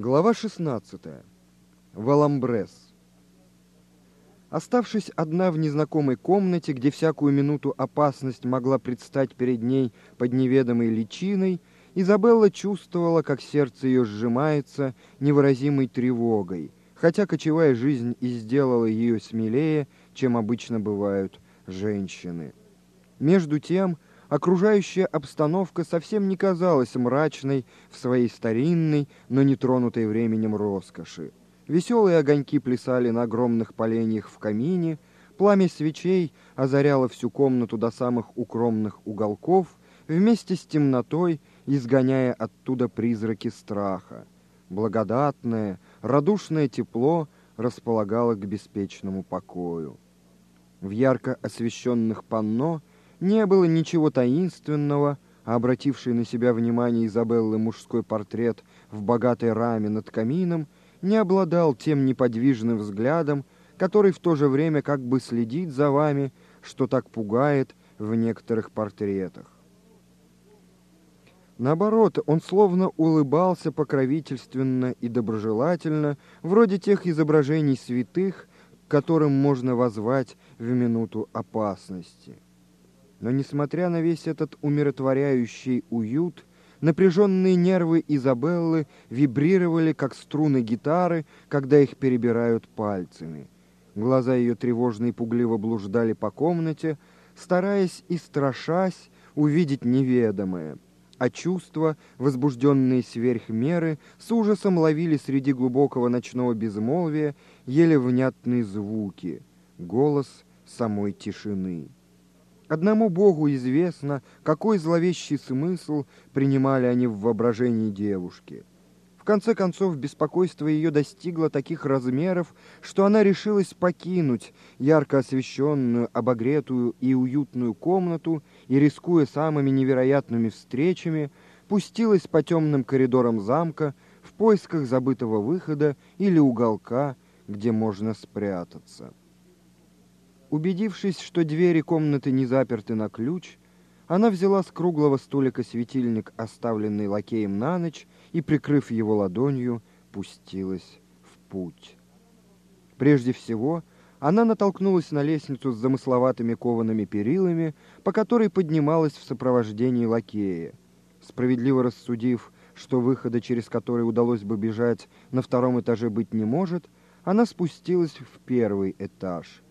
Глава 16. Валамбрес. Оставшись одна в незнакомой комнате, где всякую минуту опасность могла предстать перед ней под неведомой личиной, Изабелла чувствовала, как сердце ее сжимается невыразимой тревогой, хотя кочевая жизнь и сделала ее смелее, чем обычно бывают женщины. Между тем, окружающая обстановка совсем не казалась мрачной в своей старинной, но не тронутой временем роскоши. Веселые огоньки плясали на огромных поленьях в камине, пламя свечей озаряло всю комнату до самых укромных уголков, вместе с темнотой, изгоняя оттуда призраки страха. Благодатное, радушное тепло располагало к беспечному покою. В ярко освещенных панно не было ничего таинственного, а обративший на себя внимание Изабеллы мужской портрет в богатой раме над камином не обладал тем неподвижным взглядом, который в то же время как бы следит за вами, что так пугает в некоторых портретах. Наоборот, он словно улыбался покровительственно и доброжелательно, вроде тех изображений святых, которым можно возвать в минуту опасности. Но несмотря на весь этот умиротворяющий уют, напряженные нервы Изабеллы вибрировали, как струны гитары, когда их перебирают пальцами. Глаза ее тревожно и пугливо блуждали по комнате, стараясь и страшась увидеть неведомое, а чувства, возбужденные сверх меры, с ужасом ловили среди глубокого ночного безмолвия еле внятные звуки, голос самой тишины. Одному Богу известно, какой зловещий смысл принимали они в воображении девушки. В конце концов, беспокойство ее достигло таких размеров, что она решилась покинуть ярко освещенную, обогретую и уютную комнату и, рискуя самыми невероятными встречами, пустилась по темным коридорам замка в поисках забытого выхода или уголка, где можно спрятаться. Убедившись, что двери комнаты не заперты на ключ, она взяла с круглого столика светильник, оставленный лакеем на ночь, и, прикрыв его ладонью, пустилась в путь. Прежде всего, она натолкнулась на лестницу с замысловатыми коваными перилами, по которой поднималась в сопровождении лакея. Справедливо рассудив, что выхода, через который удалось бы бежать, на втором этаже быть не может, она спустилась в первый этаж —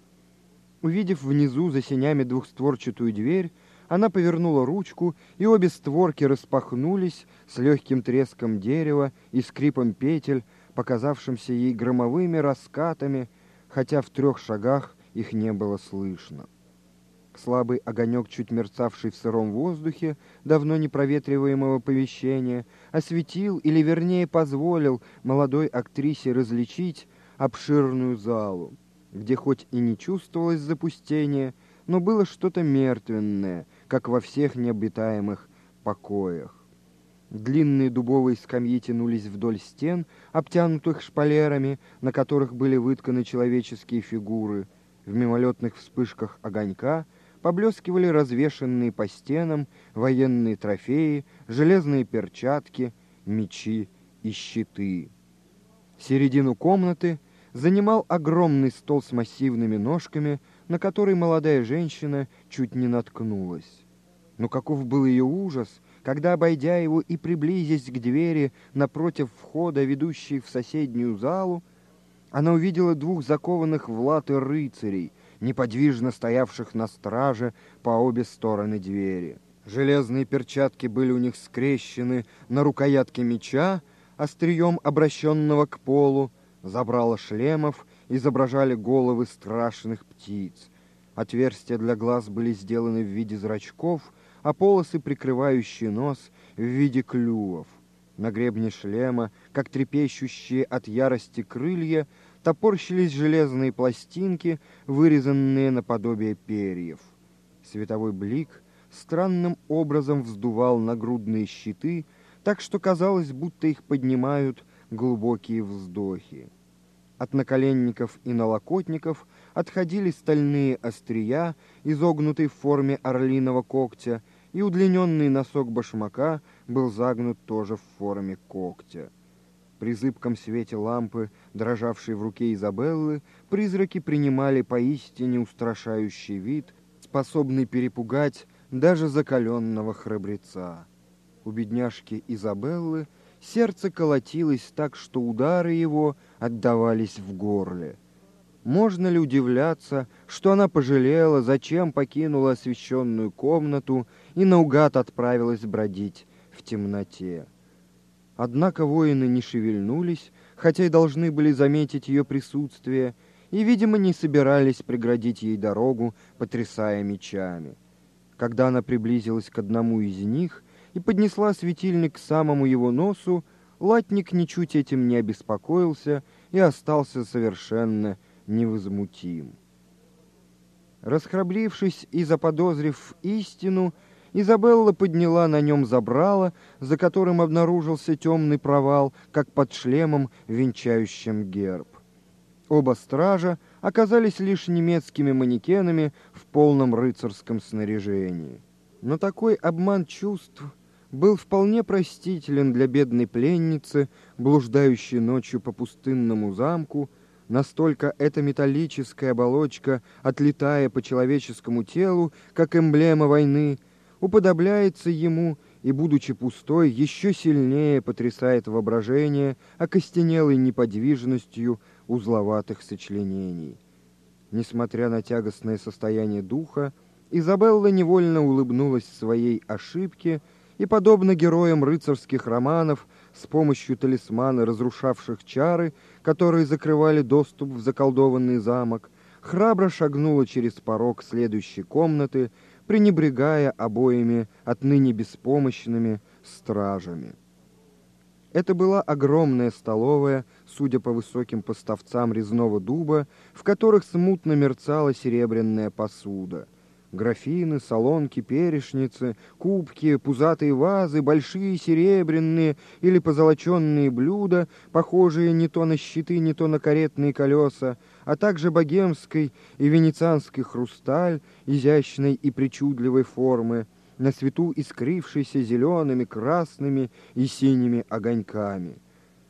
Увидев внизу за сенями двухстворчатую дверь, она повернула ручку, и обе створки распахнулись с легким треском дерева и скрипом петель, показавшимся ей громовыми раскатами, хотя в трех шагах их не было слышно. Слабый огонек, чуть мерцавший в сыром воздухе, давно не проветриваемого помещения, осветил, или вернее позволил молодой актрисе различить обширную залу где хоть и не чувствовалось запустение, но было что-то мертвенное, как во всех необитаемых покоях. Длинные дубовые скамьи тянулись вдоль стен, обтянутых шпалерами, на которых были вытканы человеческие фигуры. В мимолетных вспышках огонька поблескивали развешенные по стенам военные трофеи, железные перчатки, мечи и щиты. Середину комнаты занимал огромный стол с массивными ножками, на который молодая женщина чуть не наткнулась. Но каков был ее ужас, когда, обойдя его и приблизясь к двери напротив входа, ведущей в соседнюю залу, она увидела двух закованных в латы рыцарей, неподвижно стоявших на страже по обе стороны двери. Железные перчатки были у них скрещены на рукоятке меча, острием обращенного к полу, Забрала шлемов изображали головы страшных птиц. Отверстия для глаз были сделаны в виде зрачков, а полосы, прикрывающие нос, в виде клювов. На гребне шлема, как трепещущие от ярости крылья, топорщились железные пластинки, вырезанные наподобие перьев. Световой блик странным образом вздувал нагрудные щиты, так что казалось, будто их поднимают глубокие вздохи. От наколенников и налокотников отходили стальные острия, изогнутые в форме орлиного когтя, и удлиненный носок башмака был загнут тоже в форме когтя. При зыбком свете лампы, дрожавшей в руке Изабеллы, призраки принимали поистине устрашающий вид, способный перепугать даже закаленного храбреца. У бедняжки Изабеллы сердце колотилось так, что удары его отдавались в горле. Можно ли удивляться, что она пожалела, зачем покинула освещенную комнату и наугад отправилась бродить в темноте? Однако воины не шевельнулись, хотя и должны были заметить ее присутствие, и, видимо, не собирались преградить ей дорогу, потрясая мечами. Когда она приблизилась к одному из них и поднесла светильник к самому его носу, латник ничуть этим не обеспокоился и остался совершенно невозмутим. Расхрабрившись и заподозрив истину, Изабелла подняла на нем забрало, за которым обнаружился темный провал, как под шлемом, венчающим герб. Оба стража оказались лишь немецкими манекенами в полном рыцарском снаряжении. Но такой обман чувств был вполне простителен для бедной пленницы, блуждающей ночью по пустынному замку, Настолько эта металлическая оболочка, отлетая по человеческому телу, как эмблема войны, уподобляется ему и, будучи пустой, еще сильнее потрясает воображение окостенелой неподвижностью узловатых сочленений. Несмотря на тягостное состояние духа, Изабелла невольно улыбнулась своей ошибке и, подобно героям рыцарских романов, с помощью талисмана, разрушавших чары, которые закрывали доступ в заколдованный замок, храбро шагнула через порог следующей комнаты, пренебрегая обоими отныне беспомощными стражами. Это была огромная столовая, судя по высоким поставцам резного дуба, в которых смутно мерцала серебряная посуда. Графины, солонки, перешницы, кубки, пузатые вазы, большие серебряные или позолоченные блюда, похожие не то на щиты, не то на каретные колеса, а также богемской и венецианский хрусталь изящной и причудливой формы, на свету искрившийся зелеными, красными и синими огоньками.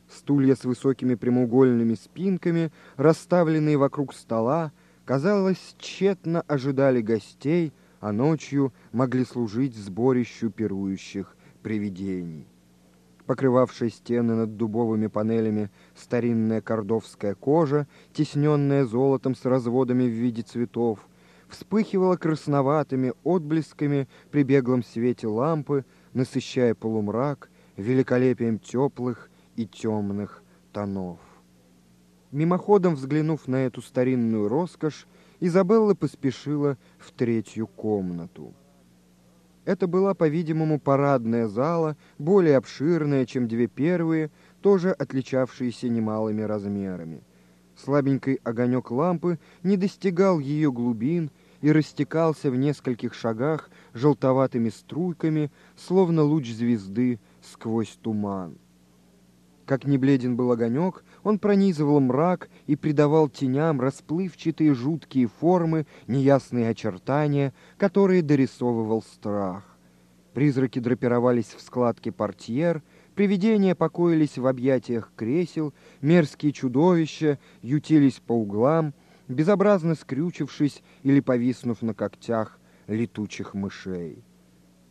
Стулья с высокими прямоугольными спинками, расставленные вокруг стола, казалось, тщетно ожидали гостей, а ночью могли служить сборищу пирующих привидений покрывавшая стены над дубовыми панелями старинная кордовская кожа, тесненная золотом с разводами в виде цветов, вспыхивала красноватыми отблесками при беглом свете лампы, насыщая полумрак великолепием теплых и темных тонов. Мимоходом взглянув на эту старинную роскошь, Изабелла поспешила в третью комнату. Это была, по-видимому, парадная зала, более обширная, чем две первые, тоже отличавшиеся немалыми размерами. Слабенький огонек лампы не достигал ее глубин и растекался в нескольких шагах желтоватыми струйками, словно луч звезды сквозь туман. Как не бледен был огонек, он пронизывал мрак и придавал теням расплывчатые жуткие формы, неясные очертания, которые дорисовывал страх. Призраки драпировались в складке портьер, привидения покоились в объятиях кресел, мерзкие чудовища ютились по углам, безобразно скрючившись или повиснув на когтях летучих мышей.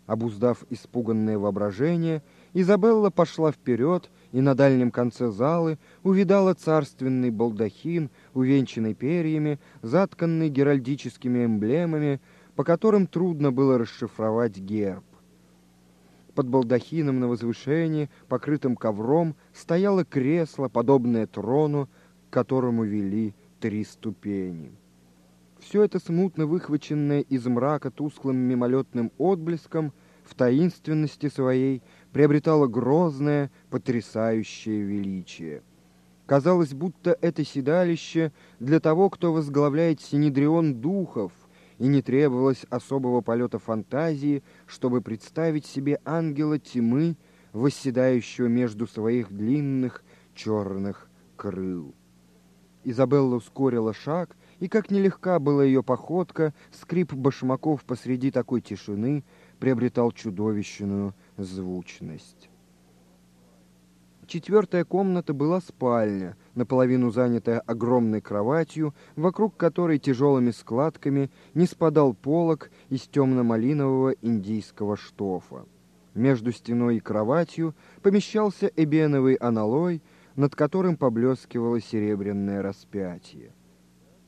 Обуздав испуганное воображение, Изабелла пошла вперед и на дальнем конце залы увидала царственный балдахин, увенчанный перьями, затканный геральдическими эмблемами, по которым трудно было расшифровать герб. Под балдахином на возвышении, покрытым ковром, стояло кресло, подобное трону, к которому вели три ступени. Все это смутно выхваченное из мрака тусклым мимолетным отблеском в таинственности своей приобретало грозное, потрясающее величие. Казалось, будто это седалище для того, кто возглавляет Синедрион духов, и не требовалось особого полета фантазии, чтобы представить себе ангела тьмы, восседающего между своих длинных черных крыл. Изабелла ускорила шаг и как нелегка была ее походка, скрип башмаков посреди такой тишины приобретал чудовищную звучность. Четвертая комната была спальня, наполовину занятая огромной кроватью, вокруг которой тяжелыми складками не спадал полог из темно-малинового индийского штофа. Между стеной и кроватью помещался эбеновый аналой, над которым поблескивало серебряное распятие.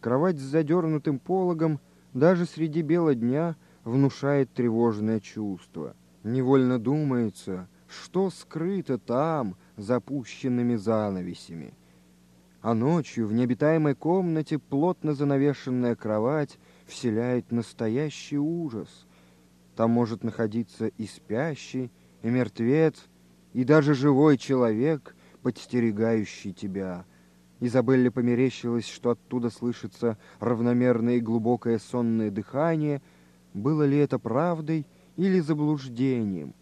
Кровать с задернутым пологом даже среди бела дня внушает тревожное чувство. Невольно думается, что скрыто там, запущенными занавесями. А ночью в необитаемой комнате плотно занавешенная кровать вселяет настоящий ужас. Там может находиться и спящий, и мертвец, и даже живой человек, подстерегающий тебя. Изабелле померещилось, что оттуда слышится равномерное и глубокое сонное дыхание. Было ли это правдой или заблуждением?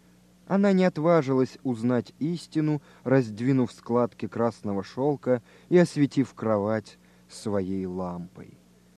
Она не отважилась узнать истину, раздвинув складки красного шелка и осветив кровать своей лампой.